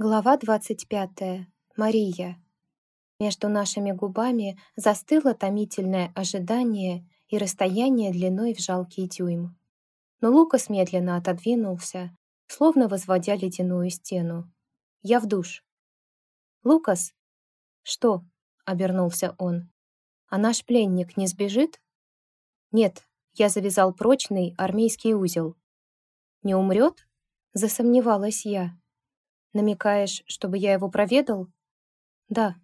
Глава 25. Мария. Между нашими губами застыло томительное ожидание и расстояние длиной в жалкий дюйм. Но Лукас медленно отодвинулся, словно возводя ледяную стену. «Я в душ». «Лукас?» «Что?» — обернулся он. «А наш пленник не сбежит?» «Нет, я завязал прочный армейский узел». «Не умрет?» — засомневалась я. Намекаешь, чтобы я его проведал? Да.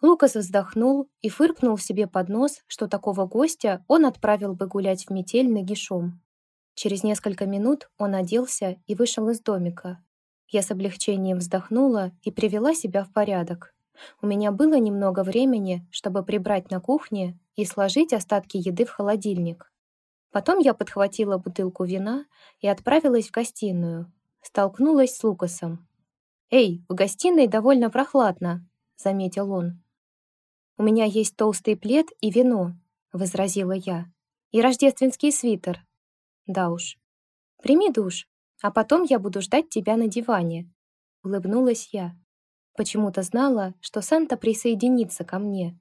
Лукас вздохнул и фыркнул себе под нос, что такого гостя он отправил бы гулять в метель нагишом. Через несколько минут он оделся и вышел из домика. Я с облегчением вздохнула и привела себя в порядок. У меня было немного времени, чтобы прибрать на кухне и сложить остатки еды в холодильник. Потом я подхватила бутылку вина и отправилась в гостиную, столкнулась с Лукасом. «Эй, в гостиной довольно прохладно», — заметил он. «У меня есть толстый плед и вино», — возразила я. «И рождественский свитер». «Да уж». «Прими душ, а потом я буду ждать тебя на диване», — улыбнулась я. Почему-то знала, что Санта присоединится ко мне.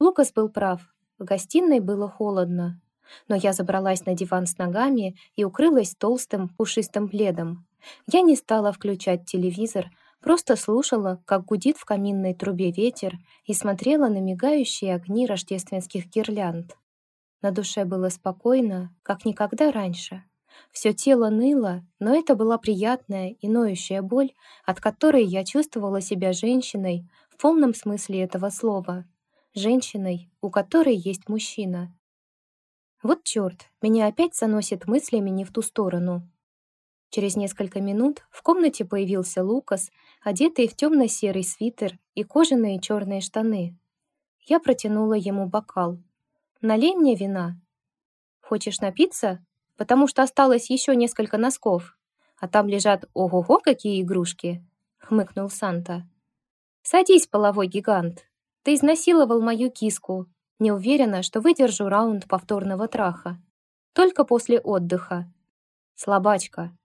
Лукас был прав. В гостиной было холодно. Но я забралась на диван с ногами и укрылась толстым пушистым пледом. Я не стала включать телевизор, просто слушала, как гудит в каминной трубе ветер и смотрела на мигающие огни рождественских гирлянд. На душе было спокойно, как никогда раньше. Все тело ныло, но это была приятная и ноющая боль, от которой я чувствовала себя женщиной в полном смысле этого слова. Женщиной, у которой есть мужчина. Вот черт, меня опять заносит мыслями не в ту сторону. Через несколько минут в комнате появился Лукас, одетый в темно-серый свитер и кожаные черные штаны. Я протянула ему бокал. «Налей мне вина». «Хочешь напиться? Потому что осталось еще несколько носков. А там лежат ого-го какие игрушки!» — хмыкнул Санта. «Садись, половой гигант. Ты изнасиловал мою киску. Не уверена, что выдержу раунд повторного траха. Только после отдыха. Слабачка.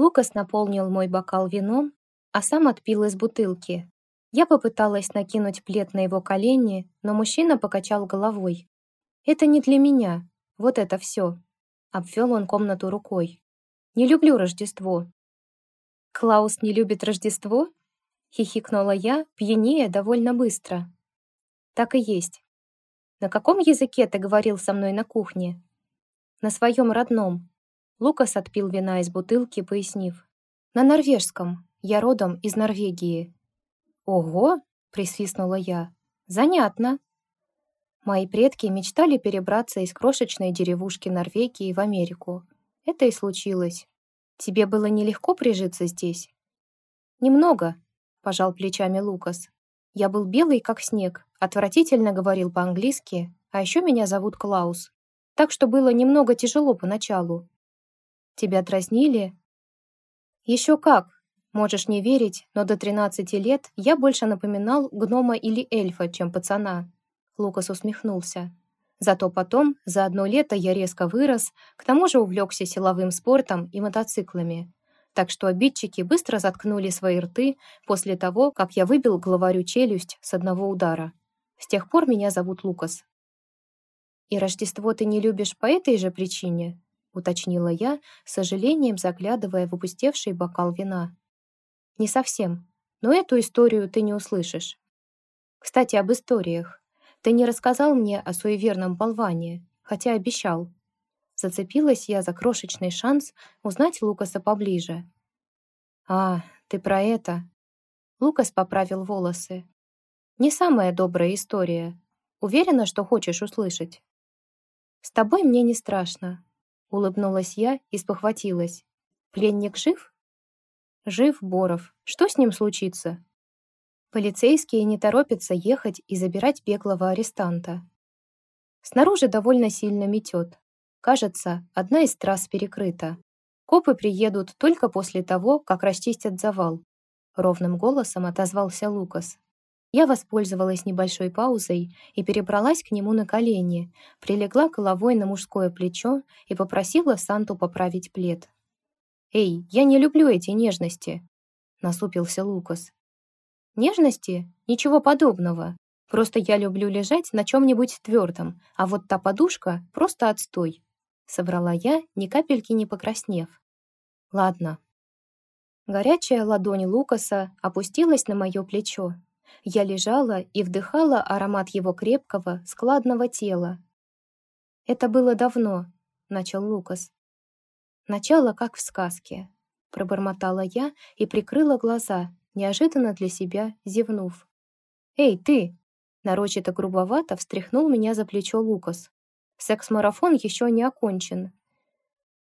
Лукас наполнил мой бокал вином, а сам отпил из бутылки. Я попыталась накинуть плед на его колени, но мужчина покачал головой. «Это не для меня. Вот это все». Обвел он комнату рукой. «Не люблю Рождество». «Клаус не любит Рождество?» Хихикнула я, пьянее довольно быстро. «Так и есть. На каком языке ты говорил со мной на кухне?» «На своем родном. Лукас отпил вина из бутылки, пояснив. «На норвежском. Я родом из Норвегии». «Ого!» — присвистнула я. «Занятно». Мои предки мечтали перебраться из крошечной деревушки Норвегии в Америку. Это и случилось. Тебе было нелегко прижиться здесь? Немного, пожал плечами Лукас. Я был белый, как снег, отвратительно говорил по-английски, а еще меня зовут Клаус. Так что было немного тяжело поначалу. Тебя дразнили?» «Еще как. Можешь не верить, но до 13 лет я больше напоминал гнома или эльфа, чем пацана». Лукас усмехнулся. Зато потом, за одно лето я резко вырос, к тому же увлекся силовым спортом и мотоциклами. Так что обидчики быстро заткнули свои рты после того, как я выбил главарю челюсть с одного удара. С тех пор меня зовут Лукас. «И Рождество ты не любишь по этой же причине?» — уточнила я, с сожалением заглядывая в опустевший бокал вина. «Не совсем, но эту историю ты не услышишь. Кстати, об историях. Ты не рассказал мне о суеверном болване, хотя обещал». Зацепилась я за крошечный шанс узнать Лукаса поближе. «А, ты про это?» Лукас поправил волосы. «Не самая добрая история. Уверена, что хочешь услышать?» «С тобой мне не страшно. Улыбнулась я и спохватилась. «Пленник жив?» «Жив, Боров. Что с ним случится?» Полицейские не торопятся ехать и забирать беглого арестанта. Снаружи довольно сильно метет. Кажется, одна из трасс перекрыта. Копы приедут только после того, как расчистят завал. Ровным голосом отозвался Лукас. Я воспользовалась небольшой паузой и перебралась к нему на колени, прилегла головой на мужское плечо и попросила Санту поправить плед. «Эй, я не люблю эти нежности!» насупился Лукас. «Нежности? Ничего подобного. Просто я люблю лежать на чем-нибудь твердом, а вот та подушка — просто отстой», — соврала я, ни капельки не покраснев. «Ладно». Горячая ладонь Лукаса опустилась на мое плечо. Я лежала и вдыхала аромат его крепкого, складного тела. «Это было давно», — начал Лукас. «Начало, как в сказке», — пробормотала я и прикрыла глаза, неожиданно для себя зевнув. «Эй, ты!» — нарочито грубовато встряхнул меня за плечо Лукас. «Секс-марафон еще не окончен».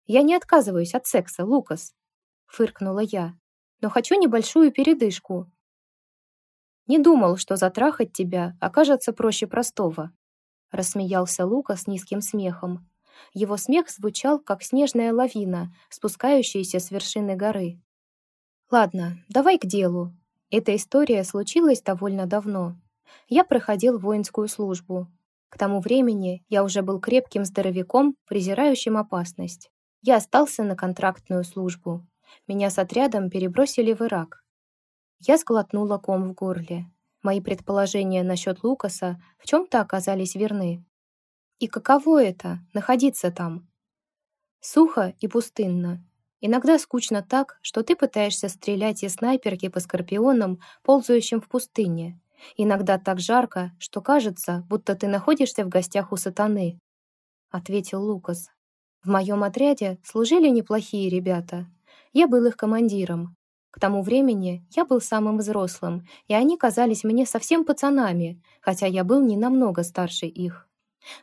«Я не отказываюсь от секса, Лукас», — фыркнула я, «но хочу небольшую передышку». «Не думал, что затрахать тебя окажется проще простого», — рассмеялся Лукас низким смехом. Его смех звучал, как снежная лавина, спускающаяся с вершины горы. Ладно, давай к делу. Эта история случилась довольно давно. Я проходил воинскую службу. К тому времени я уже был крепким здоровяком, презирающим опасность. Я остался на контрактную службу. Меня с отрядом перебросили в Ирак. Я сглотнула ком в горле. Мои предположения насчет Лукаса в чем-то оказались верны. И каково это — находиться там? Сухо и пустынно. Иногда скучно так, что ты пытаешься стрелять из снайперки по скорпионам, ползающим в пустыне. Иногда так жарко, что кажется, будто ты находишься в гостях у сатаны», — ответил Лукас. «В моем отряде служили неплохие ребята. Я был их командиром. К тому времени я был самым взрослым, и они казались мне совсем пацанами, хотя я был не намного старше их.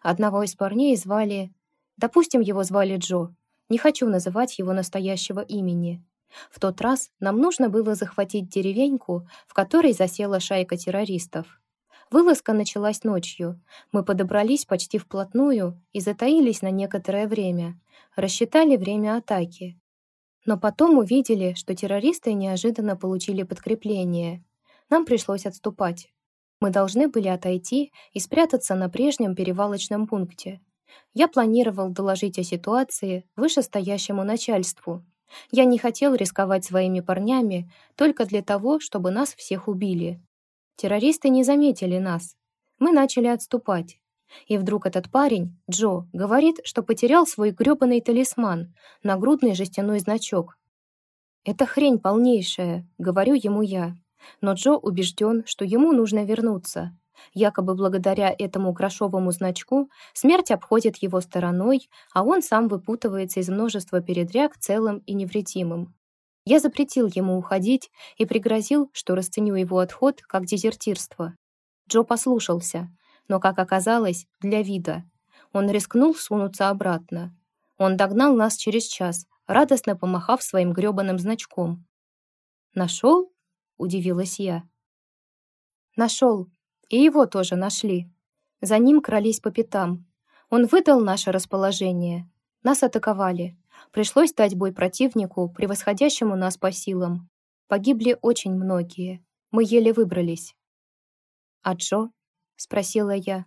Одного из парней звали... Допустим, его звали Джо. Не хочу называть его настоящего имени. В тот раз нам нужно было захватить деревеньку, в которой засела шайка террористов. Вылазка началась ночью. Мы подобрались почти вплотную и затаились на некоторое время. Рассчитали время атаки. Но потом увидели, что террористы неожиданно получили подкрепление. Нам пришлось отступать. Мы должны были отойти и спрятаться на прежнем перевалочном пункте. Я планировал доложить о ситуации вышестоящему начальству. Я не хотел рисковать своими парнями только для того, чтобы нас всех убили. Террористы не заметили нас. Мы начали отступать. И вдруг этот парень, Джо, говорит, что потерял свой грёбаный талисман, нагрудный жестяной значок. «Это хрень полнейшая», — говорю ему я. Но Джо убежден, что ему нужно вернуться. Якобы благодаря этому грошовому значку смерть обходит его стороной, а он сам выпутывается из множества передряг целым и невредимым. Я запретил ему уходить и пригрозил, что расценю его отход как дезертирство. Джо послушался, но, как оказалось, для вида. Он рискнул сунуться обратно. Он догнал нас через час, радостно помахав своим грёбаным значком. «Нашел?» — удивилась я. «Нашел», и его тоже нашли. За ним крались по пятам. Он выдал наше расположение. Нас атаковали. Пришлось дать бой противнику, превосходящему нас по силам. Погибли очень многие. Мы еле выбрались. «А Джо?» — спросила я.